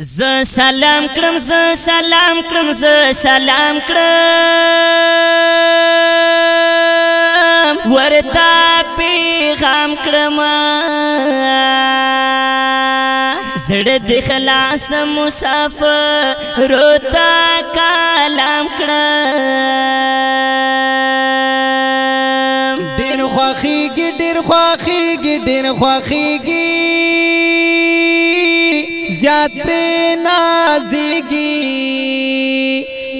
ز سلام کرم ز سلام کرم ز سلام کرم ورتا پیغام کرم زړه د خلاص مسافر روتا کلام کرم ډیر خوخیږي ډیر خوخیږي ډیر خوخیږي زیات پر نازيږي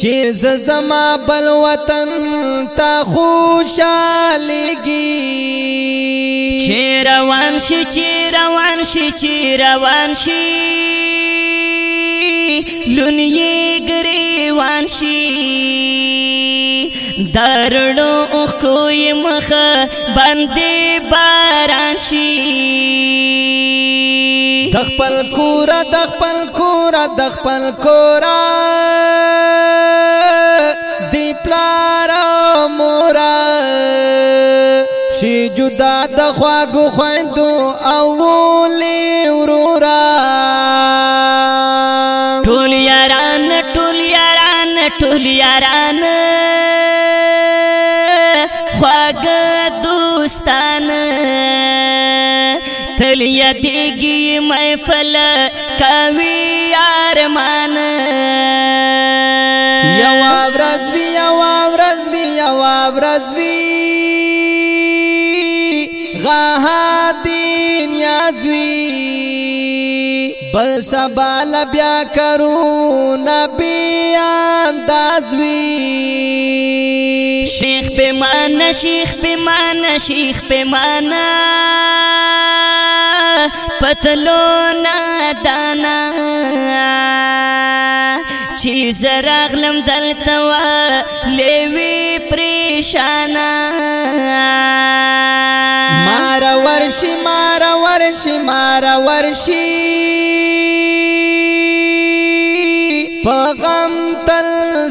چې زما بل وطن تا خوشاليږي چې روان شي چې روان شي چې روان شي لونی ګریوان شي درړو خو یې مخه باندې باران شي د خپل کور د خپل کور د خپل کور دی پلار مور شي جدا د خواګو خويندو اولي ورورا ټول یاران ټول یاران ټول یاران یادېږي محفل کوي ارمان یو ورځ وی یو ورځ وی یو ورځ وی غاهدین یازوی بل سبال بیا کرو نبی اندازوی شیخ پیمانه شیخ پیمانه شیخ پیمانه پتلو نه دانا چې زراغلم دلته وا لوي پریشانا مار ورشي مار ورشي مار ورشي پغم تل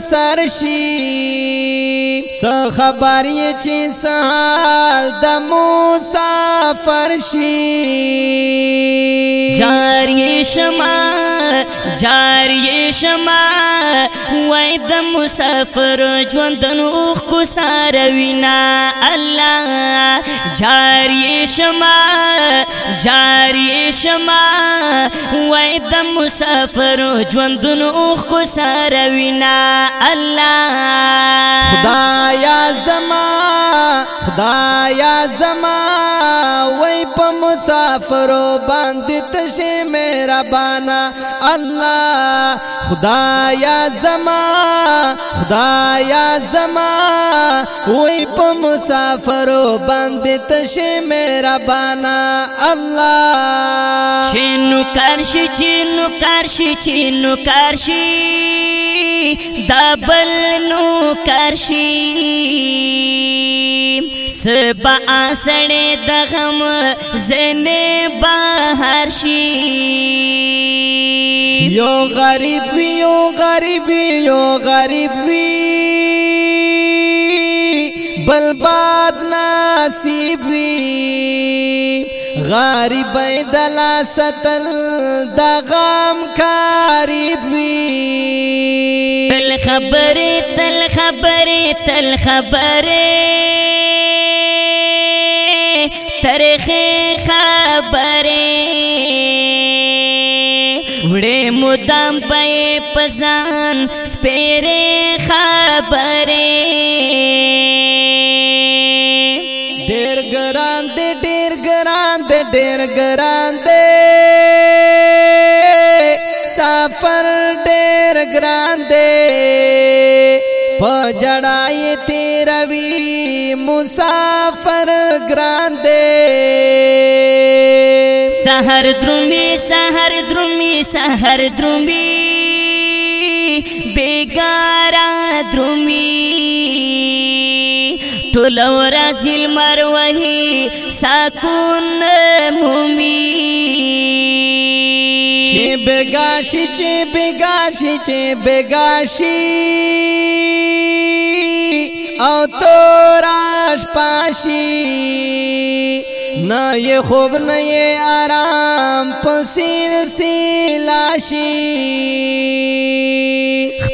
سرشي څه خبر یې چې سال د مسافر شي جاری شما جاری شما وای د مسافر ژوندن اوخ کو ساروینا الله جاری شما جاری شما وای د مسافر ژوندونو خو سره وینا الله خدایا زما خدایا زما وای په مسافر باندې تشه مهربانا الله خدایا زما خدایا زما وای مسافر مسافرو بند سے میرا بانا اللہ چینو کرش چینو کرش چینو کرشی دبل کرشی سے آسنے دغم ذنے بہرشی یو غریبی یو غریبی یو غریبی نصیب وی غریب دل ستل د غم کاریب وی تل خبره تل خبره تل خبره ترخ خبره وړې مدام پې پسان سپېره خبره ډېر ګران دی سفر ډېر ګران دی په جړای تیر وی مسافر ګران دی سحر درومي سحر درومي سحر درومي بیګارا درومي لورا زل مروهي ساكون مومي چه بگاشی چه بگاشی چه بگاشی او تو راش پاشی نه یې خوب نه یې آرام په سلسله شي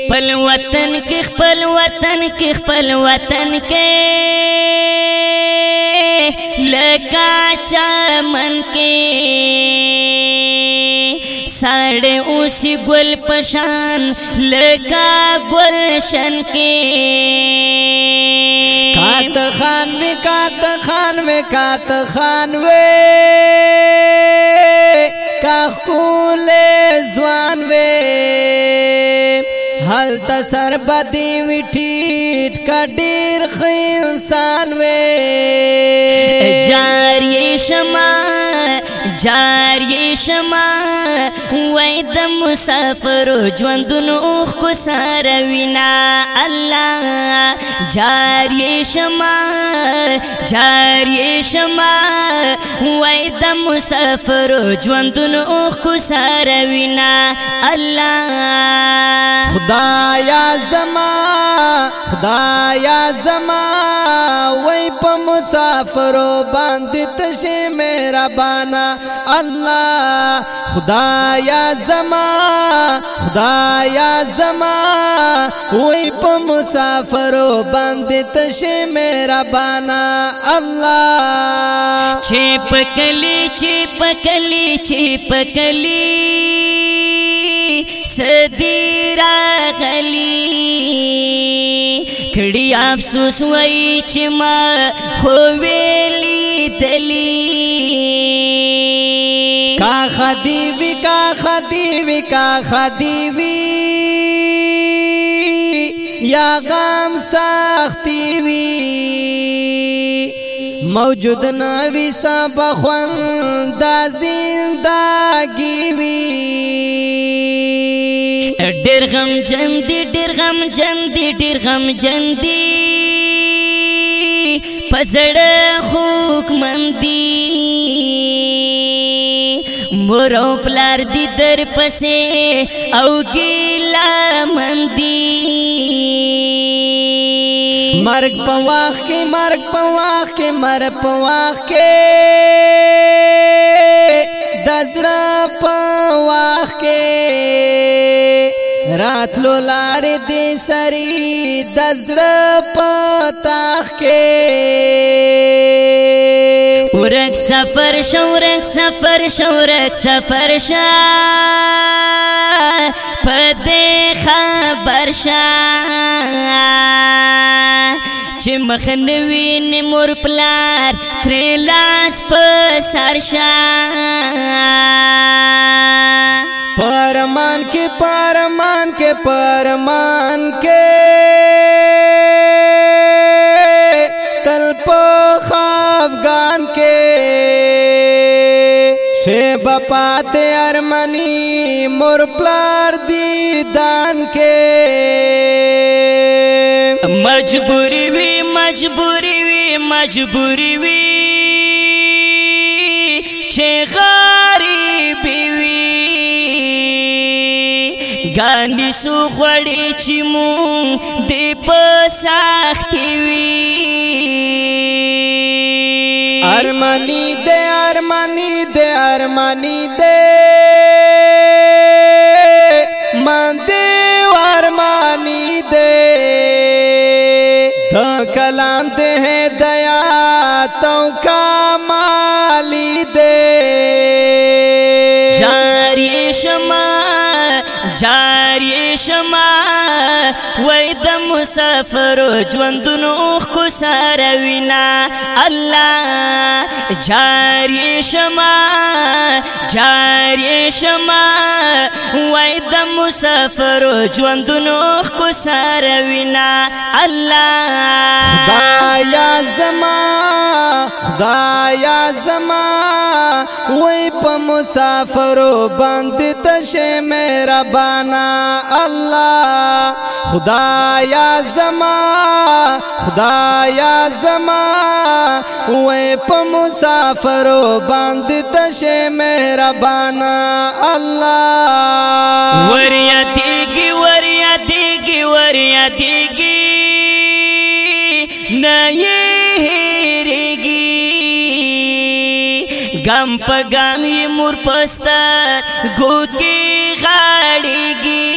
خپل وطن کې خپل وطن کې خپل وطن کې لکا چمن کې ساړه اوس ګل پشان لکا ګلشن کې کات خان وې کات خان وې کات خان وې سر بدی وی ټیټ کډیر خ انسان وې جاری شما جاری شما وای د مسافر ژوندونو خو سره وینا الله جاری شما جاری شما وای د مسافر ژوندونو خو سره وینا الله خدایا زما خدایا زما وای په مسافرو مهربانا الله خدایا زما خدایا زما وای په مسافر باندې تشه مهربانا الله چې پکلی چې پکلی چې پکلی سدی راغلی کړي افسوس وای چې ما خو خدی وکا خدی وکا خدی وی یا غم سختی وی موجود نوی سب خوند زندگی وی ډیر غم جن دی ډیر غم جن دی ډیر غم جن دی پسړه حکم دی مور او پلار دی در پسې او ګیلا مندي مرګ په واخ کې مرګ په واخ کې مر په واخ کې دزړه په واخ کې راتلو لارې دې سري دزړه په تاخ کې سفر شورک سفر شورک سفر شا پدې خبر شا چې مخنوي نمور پلار تر لاس په سر شا پرمان کې پرمان کې پرمان کې پات ارمنی مور پلار دی دان کې مجبوری وی مجبوری وی مجبوری وی چې غریب وی ګاندی سو خړې چې مون دې پساختي وی ارمنی دې ارمنی अरमानी दे मंदे अरमानी दे कलाम दे है दया तो का माली दे जारी शमा जारी शमा وای د مسافر ژوندونو خو سره وینا الله جاری شما جاری شما وای د مسافر ژوندونو خو سره وینا الله خدایا زما خدایا زما وای په مسافر باندې تشه مهربانا الله خدایا زما خدایا زما وې په مسافر باندې تشه مهربانا الله وریا دیګي وریا دیګي وریا دیګي نه یې غم په غم یې مور پستا گو کی غاڑیگی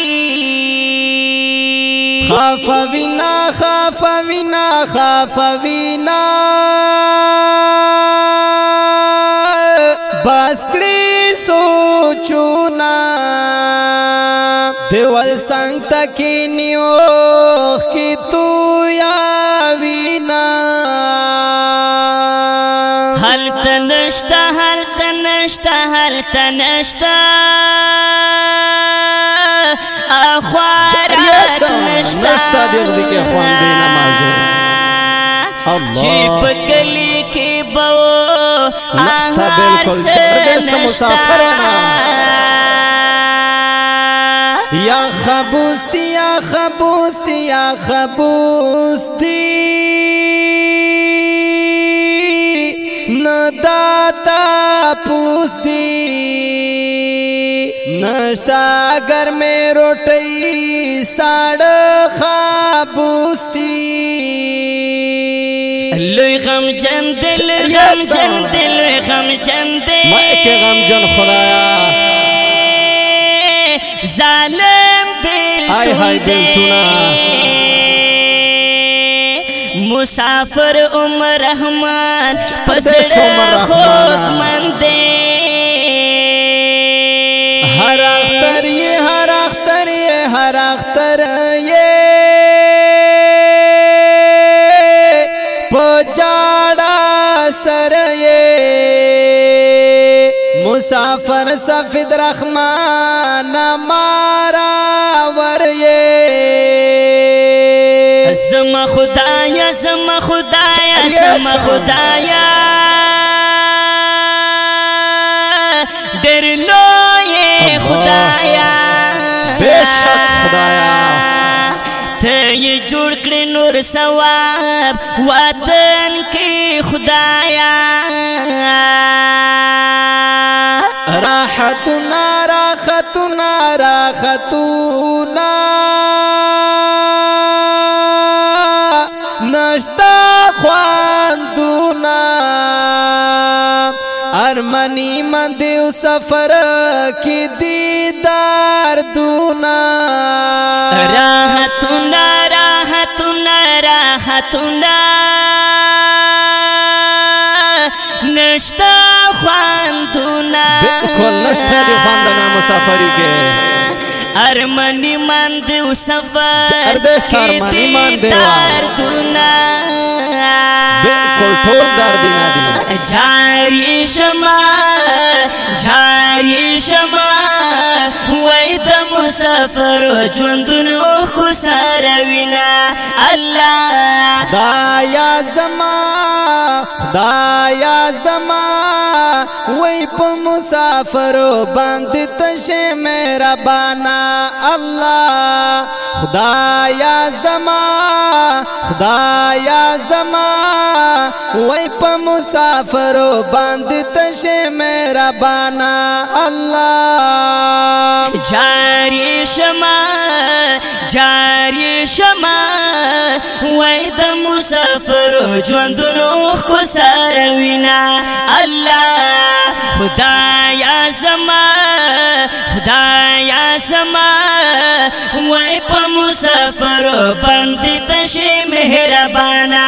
خاف وینا خاف وینا خاف وینا بس کړی سوچونا دیوال څنګه تکي نیو کی تو یا وینا حل تنش نشتا هلتا نشتا اخوارات نشتا نشتا دیغزی که خوان دی نمازه چی پکلی کی بو آهار سنشتا یا خبوستی یا خبوستی یا خبوستی نداتا نشتا گرمه روټي ساړه خابوستي لوی غم جن دل غم جن دل غم جن دل ما کې غم جن خدایا ظالم بیل آی های بیل تونا مسافر عمر رحمان پس خود من دے مرد رحمان مارا ورې زما خدایا زما خدایا زما خدایا ډېر لوی خدایا بشک خدایا ته یې جوړ کړې نور ثواب وطن کې خدایا خطونا را خطونا را خطونا نشتا خواندونا ارمنی من دیو سفر کی دیدار دونا راحتونا راحتونا راحتونا دی مسافری کے ارمانی دیو سفر بلکل ٹھول جاری جاری شما شما مند مسفر جاریفر دنو خوش رونا اللہ دایا زمان خدایا زما وی پم مسافرو و باندھ میرا بانا اللہ خدایا زما خدایا زما وہ پم مسافرو و باندھ میرا بانا اللہ شمار جاری شما وای د مسافر ژوندونو کو سروینا الله خدایا زما خدایا زما وای په مسافر باندې تشه مهربانا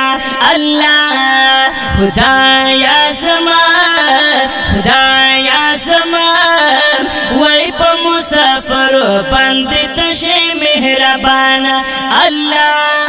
الله خدایا زما خدایا زما وای په مسافر باندې مهربانا الله